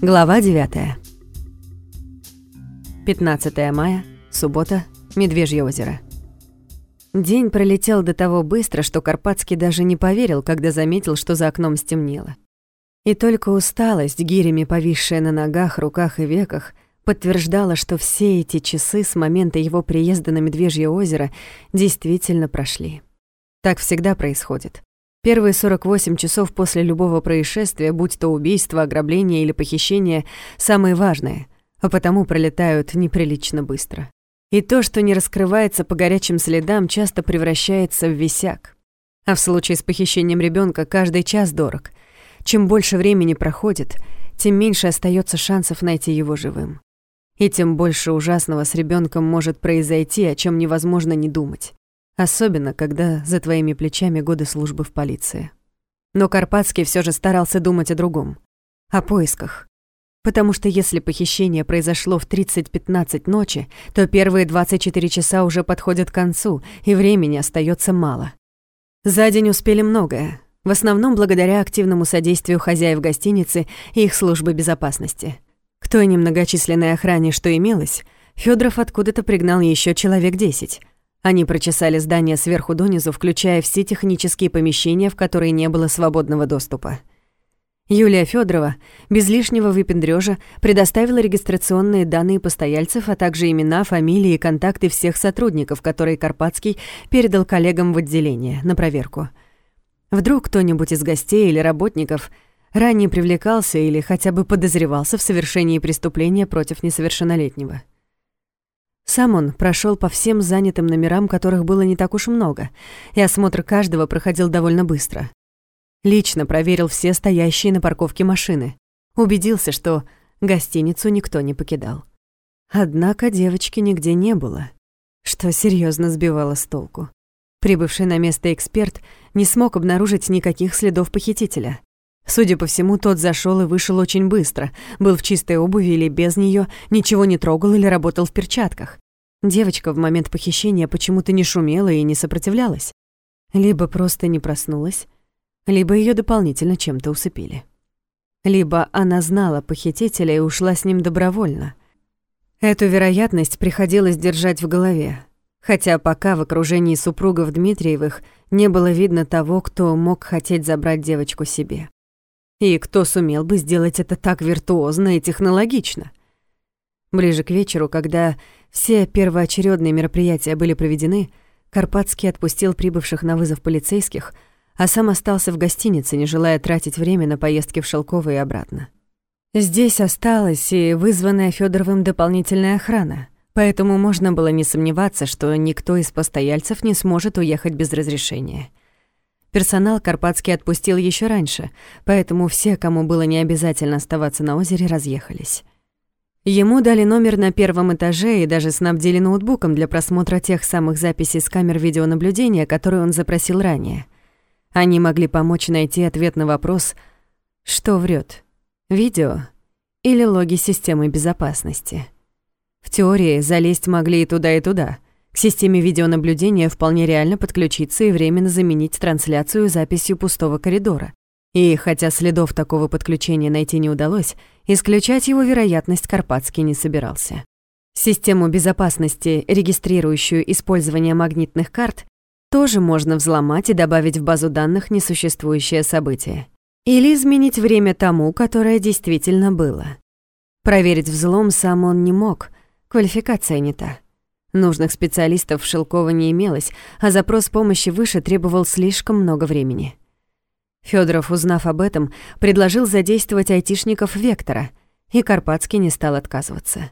Глава 9. 15 мая, суббота, Медвежье озеро. День пролетел до того быстро, что Карпатский даже не поверил, когда заметил, что за окном стемнело. И только усталость, гирями повисшая на ногах, руках и веках, подтверждала, что все эти часы с момента его приезда на Медвежье озеро действительно прошли. Так всегда происходит. Первые 48 часов после любого происшествия, будь то убийство, ограбление или похищение, самые важные, а потому пролетают неприлично быстро. И то, что не раскрывается по горячим следам, часто превращается в висяк. А в случае с похищением ребенка каждый час дорог. Чем больше времени проходит, тем меньше остается шансов найти его живым. И тем больше ужасного с ребенком может произойти, о чем невозможно не думать. Особенно, когда за твоими плечами годы службы в полиции. Но Карпатский все же старался думать о другом. О поисках. Потому что если похищение произошло в 30-15 ночи, то первые 24 часа уже подходят к концу, и времени остается мало. За день успели многое, в основном благодаря активному содействию хозяев гостиницы и их службы безопасности. К той немногочисленной охране, что имелось, Федоров откуда-то пригнал еще человек десять. Они прочесали здание сверху донизу, включая все технические помещения, в которые не было свободного доступа. Юлия Федорова без лишнего выпендрёжа предоставила регистрационные данные постояльцев, а также имена, фамилии и контакты всех сотрудников, которые Карпатский передал коллегам в отделение на проверку. Вдруг кто-нибудь из гостей или работников – ранее привлекался или хотя бы подозревался в совершении преступления против несовершеннолетнего. Сам он прошел по всем занятым номерам, которых было не так уж много, и осмотр каждого проходил довольно быстро. Лично проверил все стоящие на парковке машины, убедился, что гостиницу никто не покидал. Однако девочки нигде не было, что серьезно сбивало с толку. Прибывший на место эксперт не смог обнаружить никаких следов похитителя. Судя по всему, тот зашел и вышел очень быстро, был в чистой обуви или без нее, ничего не трогал или работал в перчатках. Девочка в момент похищения почему-то не шумела и не сопротивлялась. Либо просто не проснулась, либо ее дополнительно чем-то усыпили. Либо она знала похитителя и ушла с ним добровольно. Эту вероятность приходилось держать в голове, хотя пока в окружении супругов Дмитриевых не было видно того, кто мог хотеть забрать девочку себе. И кто сумел бы сделать это так виртуозно и технологично? Ближе к вечеру, когда все первоочередные мероприятия были проведены, Карпатский отпустил прибывших на вызов полицейских, а сам остался в гостинице, не желая тратить время на поездки в Шелково и обратно. Здесь осталась и вызванная Федоровым дополнительная охрана, поэтому можно было не сомневаться, что никто из постояльцев не сможет уехать без разрешения. Персонал Карпатский отпустил еще раньше, поэтому все, кому было не обязательно оставаться на озере, разъехались. Ему дали номер на первом этаже и даже снабдили ноутбуком для просмотра тех самых записей с камер видеонаблюдения, которые он запросил ранее. Они могли помочь найти ответ на вопрос «Что врет? Видео или логи системы безопасности?» В теории залезть могли и туда, и туда — к системе видеонаблюдения вполне реально подключиться и временно заменить трансляцию записью пустого коридора. И хотя следов такого подключения найти не удалось, исключать его вероятность Карпатский не собирался. Систему безопасности, регистрирующую использование магнитных карт, тоже можно взломать и добавить в базу данных несуществующее событие. Или изменить время тому, которое действительно было. Проверить взлом сам он не мог, квалификация не та. Нужных специалистов в Шелково не имелось, а запрос помощи выше требовал слишком много времени. Федоров, узнав об этом, предложил задействовать айтишников Вектора, и Карпатский не стал отказываться.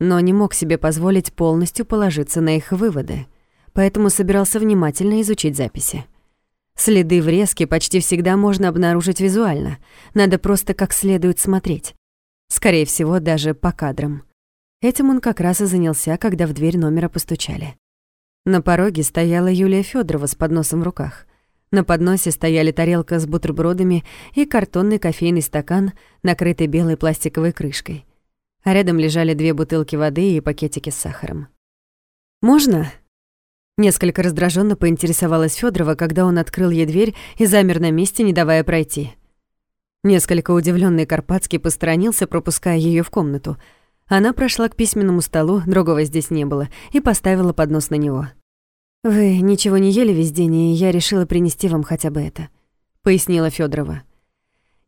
Но не мог себе позволить полностью положиться на их выводы, поэтому собирался внимательно изучить записи. Следы врезки почти всегда можно обнаружить визуально, надо просто как следует смотреть. Скорее всего, даже по кадрам. Этим он как раз и занялся, когда в дверь номера постучали. На пороге стояла Юлия Федорова с подносом в руках. На подносе стояли тарелка с бутербродами и картонный кофейный стакан, накрытый белой пластиковой крышкой. А рядом лежали две бутылки воды и пакетики с сахаром. «Можно?» Несколько раздраженно поинтересовалась Федорова, когда он открыл ей дверь и замер на месте, не давая пройти. Несколько удивленный Карпатский посторонился, пропуская ее в комнату. Она прошла к письменному столу, другого здесь не было, и поставила поднос на него. «Вы ничего не ели весь день, и я решила принести вам хотя бы это», — пояснила Федорова.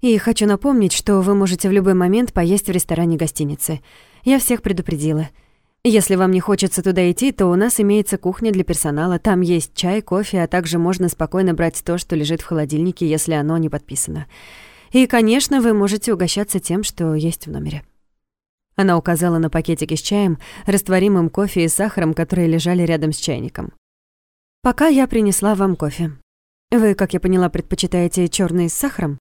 «И хочу напомнить, что вы можете в любой момент поесть в ресторане гостиницы. Я всех предупредила. Если вам не хочется туда идти, то у нас имеется кухня для персонала. Там есть чай, кофе, а также можно спокойно брать то, что лежит в холодильнике, если оно не подписано. И, конечно, вы можете угощаться тем, что есть в номере». Она указала на пакетики с чаем, растворимым кофе и сахаром, которые лежали рядом с чайником. «Пока я принесла вам кофе. Вы, как я поняла, предпочитаете черный с сахаром?»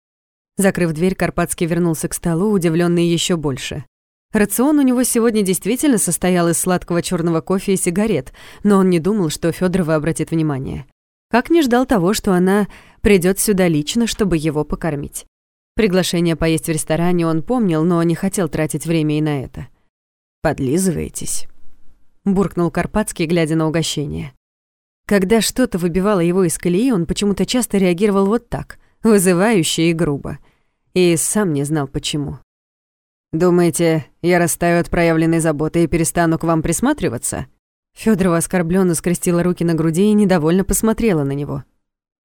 Закрыв дверь, Карпатский вернулся к столу, удивленный еще больше. Рацион у него сегодня действительно состоял из сладкого черного кофе и сигарет, но он не думал, что Федорова обратит внимание. Как не ждал того, что она придет сюда лично, чтобы его покормить. Приглашение поесть в ресторане он помнил, но не хотел тратить время и на это. «Подлизываетесь?» — буркнул Карпатский, глядя на угощение. Когда что-то выбивало его из колеи, он почему-то часто реагировал вот так, вызывающе и грубо. И сам не знал, почему. «Думаете, я растаю от проявленной заботы и перестану к вам присматриваться?» Фёдорова оскорбленно скрестила руки на груди и недовольно посмотрела на него.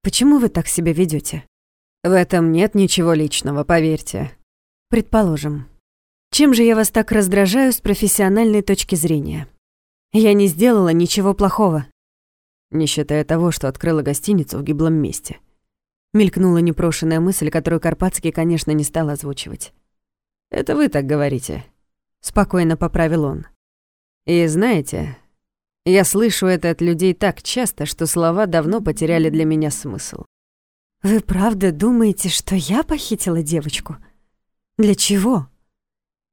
«Почему вы так себя ведете? «В этом нет ничего личного, поверьте». «Предположим. Чем же я вас так раздражаю с профессиональной точки зрения? Я не сделала ничего плохого». Не считая того, что открыла гостиницу в гиблом месте. Мелькнула непрошенная мысль, которую Карпатский, конечно, не стал озвучивать. Это вы так говорите. Спокойно поправил он. И знаете, я слышу это от людей так часто, что слова давно потеряли для меня смысл. Вы правда думаете, что я похитила девочку? Для чего?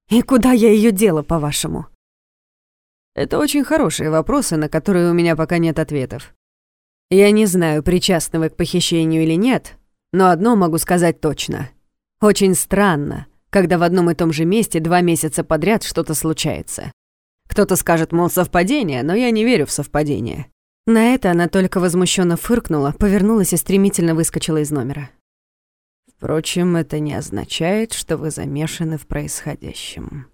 И куда я ее дела, по-вашему? Это очень хорошие вопросы, на которые у меня пока нет ответов. Я не знаю, причастны вы к похищению или нет, но одно могу сказать точно. Очень странно, когда в одном и том же месте два месяца подряд что-то случается. Кто-то скажет, мол, совпадение, но я не верю в совпадение. На это она только возмущенно фыркнула, повернулась и стремительно выскочила из номера. Впрочем, это не означает, что вы замешаны в происходящем.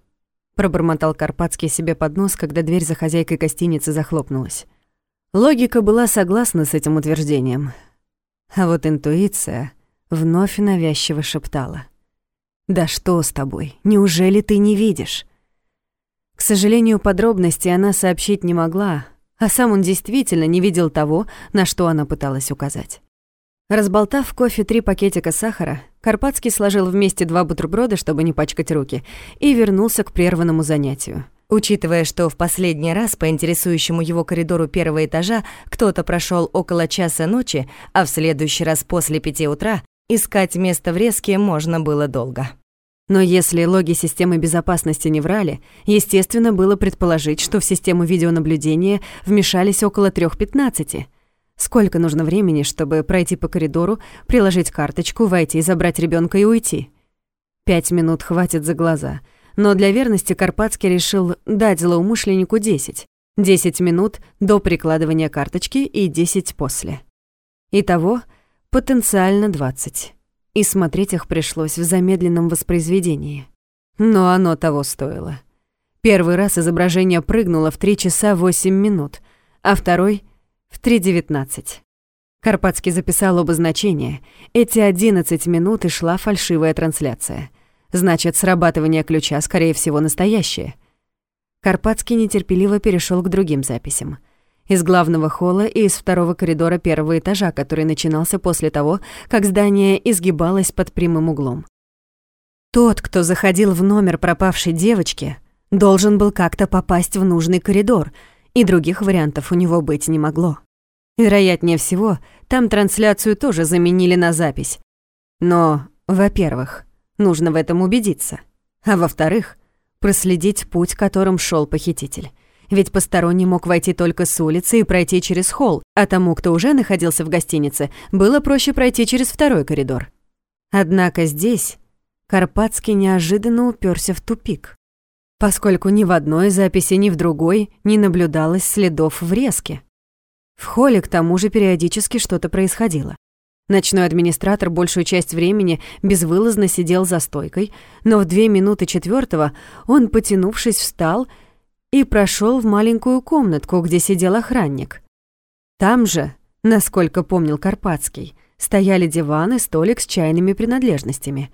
Пробормотал Карпатский себе под нос, когда дверь за хозяйкой гостиницы захлопнулась. Логика была согласна с этим утверждением. А вот интуиция вновь навязчиво шептала — «Да что с тобой? Неужели ты не видишь?» К сожалению, подробностей она сообщить не могла, а сам он действительно не видел того, на что она пыталась указать. Разболтав в кофе три пакетика сахара, Карпатский сложил вместе два бутерброда, чтобы не пачкать руки, и вернулся к прерванному занятию. Учитывая, что в последний раз по интересующему его коридору первого этажа кто-то прошел около часа ночи, а в следующий раз после пяти утра, искать место в резке можно было долго. Но если логи системы безопасности не врали, естественно, было предположить, что в систему видеонаблюдения вмешались около 3.15. Сколько нужно времени, чтобы пройти по коридору, приложить карточку, войти, забрать ребенка и уйти? Пять минут хватит за глаза. Но для верности Карпатский решил дать злоумышленнику 10. 10 минут до прикладывания карточки и 10 после. Итого потенциально 20 и смотреть их пришлось в замедленном воспроизведении. Но оно того стоило. Первый раз изображение прыгнуло в 3 часа 8 минут, а второй — в 3.19. Карпатский записал оба значения. Эти 11 минут и шла фальшивая трансляция. Значит, срабатывание ключа, скорее всего, настоящее. Карпатский нетерпеливо перешел к другим записям из главного холла и из второго коридора первого этажа, который начинался после того, как здание изгибалось под прямым углом. Тот, кто заходил в номер пропавшей девочки, должен был как-то попасть в нужный коридор, и других вариантов у него быть не могло. Вероятнее всего, там трансляцию тоже заменили на запись. Но, во-первых, нужно в этом убедиться, а во-вторых, проследить путь, которым шел похититель ведь посторонний мог войти только с улицы и пройти через холл, а тому, кто уже находился в гостинице, было проще пройти через второй коридор. Однако здесь Карпатский неожиданно уперся в тупик, поскольку ни в одной записи, ни в другой не наблюдалось следов врезки. В холле к тому же периодически что-то происходило. Ночной администратор большую часть времени безвылазно сидел за стойкой, но в две минуты четвертого он, потянувшись, встал и прошел в маленькую комнатку, где сидел охранник. Там же, насколько помнил Карпатский, стояли диван и столик с чайными принадлежностями.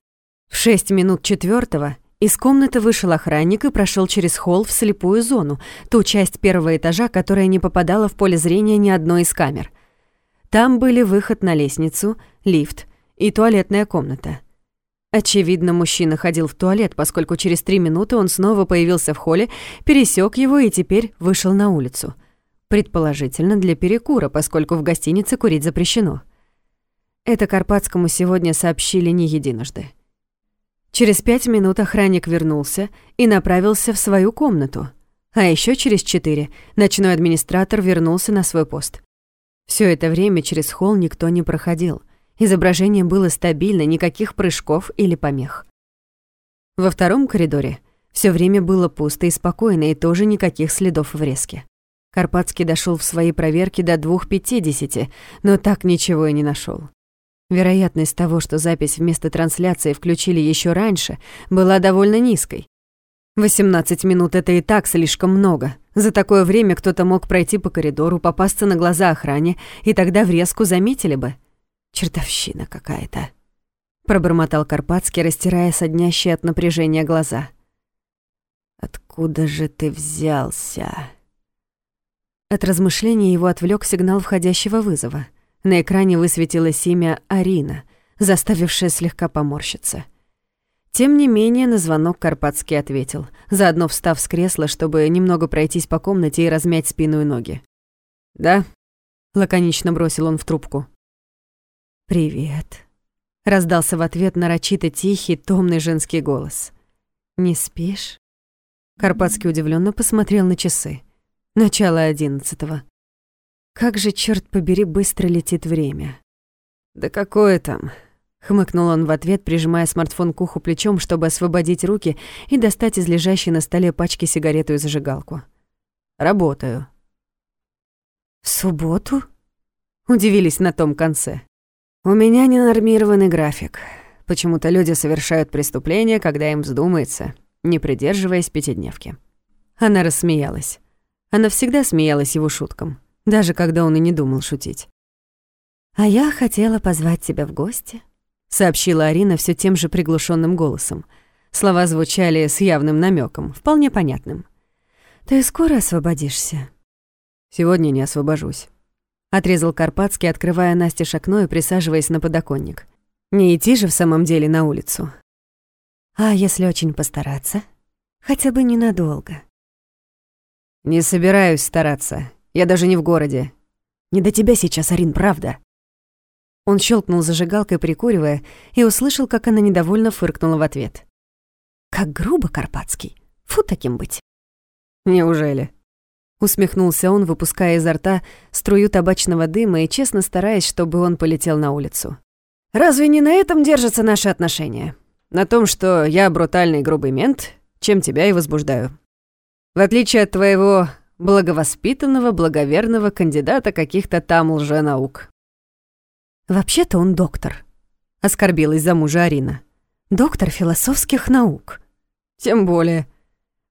В шесть минут четвертого из комнаты вышел охранник и прошел через холл в слепую зону, ту часть первого этажа, которая не попадала в поле зрения ни одной из камер — там были выход на лестницу, лифт и туалетная комната. Очевидно, мужчина ходил в туалет, поскольку через три минуты он снова появился в холле, пересек его и теперь вышел на улицу. Предположительно, для перекура, поскольку в гостинице курить запрещено. Это Карпатскому сегодня сообщили не единожды. Через пять минут охранник вернулся и направился в свою комнату. А еще через четыре ночной администратор вернулся на свой пост. Все это время через холл никто не проходил. Изображение было стабильно, никаких прыжков или помех. Во втором коридоре все время было пусто и спокойно, и тоже никаких следов врезки. Карпатский дошел в своей проверке до двух пятидесяти, но так ничего и не нашел. Вероятность того, что запись вместо трансляции включили еще раньше, была довольно низкой. 18 минут — это и так слишком много. За такое время кто-то мог пройти по коридору, попасться на глаза охране, и тогда врезку заметили бы. Чертовщина какая-то. Пробормотал Карпатский, растирая соднящие от напряжения глаза. «Откуда же ты взялся?» От размышления его отвлек сигнал входящего вызова. На экране высветилось имя Арина, заставившее слегка поморщиться. Тем не менее, на звонок Карпатский ответил, заодно встав с кресла, чтобы немного пройтись по комнате и размять спину и ноги. «Да», — лаконично бросил он в трубку. «Привет», — раздался в ответ нарочито тихий, томный женский голос. «Не спишь?» Карпатский удивленно посмотрел на часы. Начало одиннадцатого. Как же, черт побери, быстро летит время. «Да какое там?» Хмыкнул он в ответ, прижимая смартфон к уху плечом, чтобы освободить руки и достать из лежащей на столе пачки сигарету и зажигалку. «Работаю». «В субботу?» Удивились на том конце. «У меня ненормированный график. Почему-то люди совершают преступления, когда им вздумается, не придерживаясь пятидневки». Она рассмеялась. Она всегда смеялась его шуткам, даже когда он и не думал шутить. «А я хотела позвать тебя в гости», сообщила Арина все тем же приглушенным голосом. Слова звучали с явным намеком, вполне понятным. «Ты скоро освободишься?» «Сегодня не освобожусь», — отрезал Карпатский, открывая Насте окно и присаживаясь на подоконник. «Не идти же в самом деле на улицу». «А если очень постараться? Хотя бы ненадолго». «Не собираюсь стараться. Я даже не в городе. Не до тебя сейчас, Арин, правда?» Он щелкнул зажигалкой, прикуривая, и услышал, как она недовольно фыркнула в ответ. «Как грубо, Карпатский! Фу таким быть!» «Неужели?» Усмехнулся он, выпуская изо рта струю табачного дыма и честно стараясь, чтобы он полетел на улицу. «Разве не на этом держатся наши отношения? На том, что я брутальный грубый мент, чем тебя и возбуждаю. В отличие от твоего благовоспитанного, благоверного кандидата каких-то там лженаук. «Вообще-то он доктор», — оскорбилась за мужа Арина. «Доктор философских наук». «Тем более.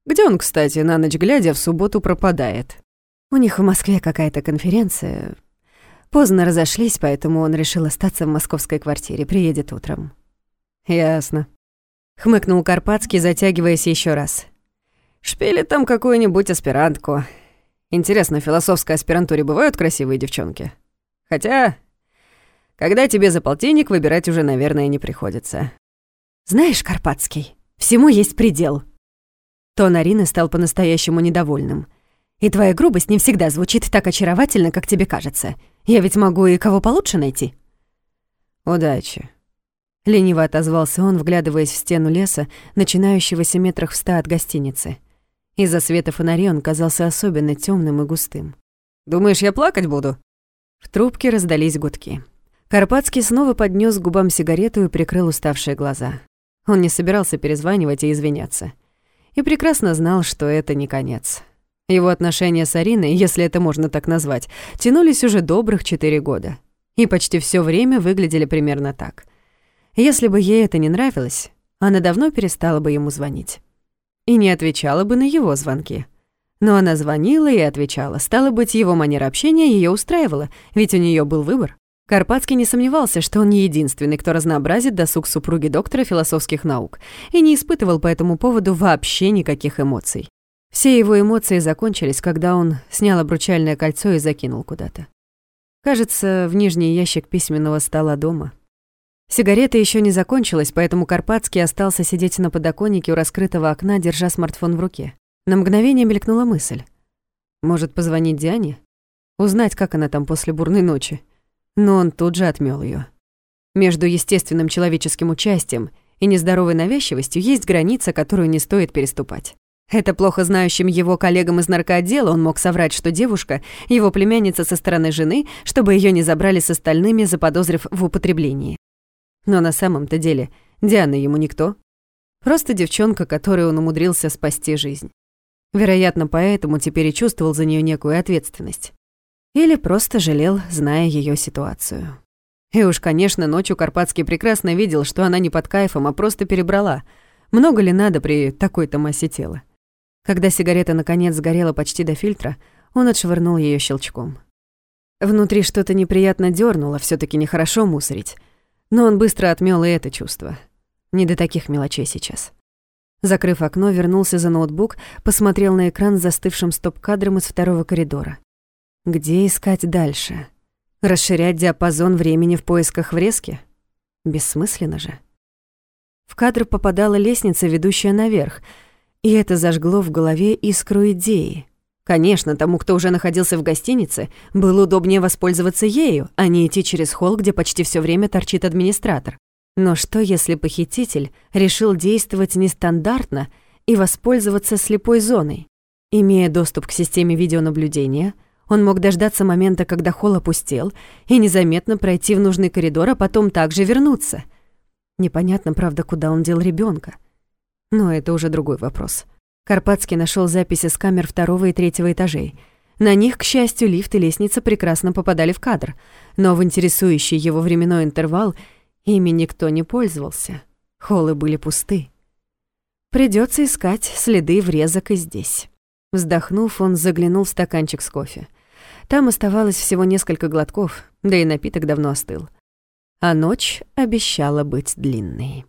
Где он, кстати, на ночь глядя в субботу пропадает?» «У них в Москве какая-то конференция. Поздно разошлись, поэтому он решил остаться в московской квартире, приедет утром». «Ясно», — хмыкнул Карпатский, затягиваясь еще раз. «Шпилит там какую-нибудь аспирантку. Интересно, в философской аспирантуре бывают красивые девчонки? Хотя когда тебе за полтинник выбирать уже, наверное, не приходится. Знаешь, Карпатский, всему есть предел. Тон Арины стал по-настоящему недовольным. И твоя грубость не всегда звучит так очаровательно, как тебе кажется. Я ведь могу и кого получше найти. Удачи. Лениво отозвался он, вглядываясь в стену леса, начинающегося метрах в ста от гостиницы. Из-за света фонарей он казался особенно темным и густым. «Думаешь, я плакать буду?» В трубке раздались гудки. Карпатский снова поднес к губам сигарету и прикрыл уставшие глаза. Он не собирался перезванивать и извиняться. И прекрасно знал, что это не конец. Его отношения с Ариной, если это можно так назвать, тянулись уже добрых четыре года. и почти все время выглядели примерно так. Если бы ей это не нравилось, она давно перестала бы ему звонить. И не отвечала бы на его звонки. Но она звонила и отвечала. Стало быть, его манера общения ее устраивала, ведь у нее был выбор. Карпатский не сомневался, что он не единственный, кто разнообразит досуг супруги доктора философских наук, и не испытывал по этому поводу вообще никаких эмоций. Все его эмоции закончились, когда он снял обручальное кольцо и закинул куда-то. Кажется, в нижний ящик письменного стола дома. Сигарета еще не закончилась, поэтому Карпатский остался сидеть на подоконнике у раскрытого окна, держа смартфон в руке. На мгновение мелькнула мысль. Может, позвонить Диане? Узнать, как она там после бурной ночи. Но он тут же отмёл её. Между естественным человеческим участием и нездоровой навязчивостью есть граница, которую не стоит переступать. Это плохо знающим его коллегам из наркоотдела он мог соврать, что девушка — его племянница со стороны жены, чтобы её не забрали с остальными, заподозрив в употреблении. Но на самом-то деле Диана ему никто. Просто девчонка, которой он умудрился спасти жизнь. Вероятно, поэтому теперь и чувствовал за неё некую ответственность. Или просто жалел, зная её ситуацию. И уж, конечно, ночью Карпатский прекрасно видел, что она не под кайфом, а просто перебрала. Много ли надо при такой-то массе тела? Когда сигарета наконец сгорела почти до фильтра, он отшвырнул ее щелчком. Внутри что-то неприятно дернуло, все таки нехорошо мусорить. Но он быстро отмел и это чувство. Не до таких мелочей сейчас. Закрыв окно, вернулся за ноутбук, посмотрел на экран с застывшим стоп-кадром из второго коридора. Где искать дальше? Расширять диапазон времени в поисках врезки? Бессмысленно же. В кадр попадала лестница, ведущая наверх — и это зажгло в голове искру идеи. Конечно, тому, кто уже находился в гостинице, было удобнее воспользоваться ею, а не идти через холл, где почти все время торчит администратор. Но что, если похититель решил действовать нестандартно и воспользоваться слепой зоной? Имея доступ к системе видеонаблюдения, он мог дождаться момента, когда холл опустел, и незаметно пройти в нужный коридор, а потом также вернуться. Непонятно, правда, куда он дел ребенка. Но это уже другой вопрос. Карпатский нашел записи с камер второго и третьего этажей. На них, к счастью, лифт и лестница прекрасно попадали в кадр, но в интересующий его временной интервал ими никто не пользовался. Холлы были пусты. Придется искать следы врезок и здесь. Вздохнув, он заглянул в стаканчик с кофе. Там оставалось всего несколько глотков, да и напиток давно остыл. А ночь обещала быть длинной.